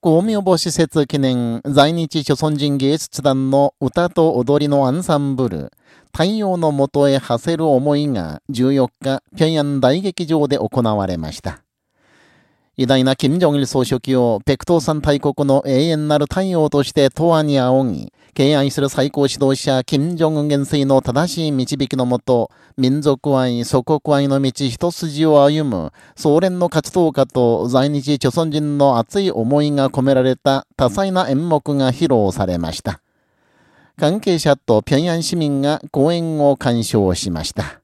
公明母施設記念在日諸村人芸術団の歌と踊りのアンサンブル、太陽のもとへ馳せる思いが14日、平安大劇場で行われました。偉大な金正日総書記を北東山大国の永遠なる太陽として永遠に仰ぎ、敬愛する最高指導者金正恩元帥の正しい導きのもと、民族愛、祖国愛の道一筋を歩む、総連の活動家と在日朝鮮人の熱い思いが込められた多彩な演目が披露されました。関係者と平安市民が講演を鑑賞しました。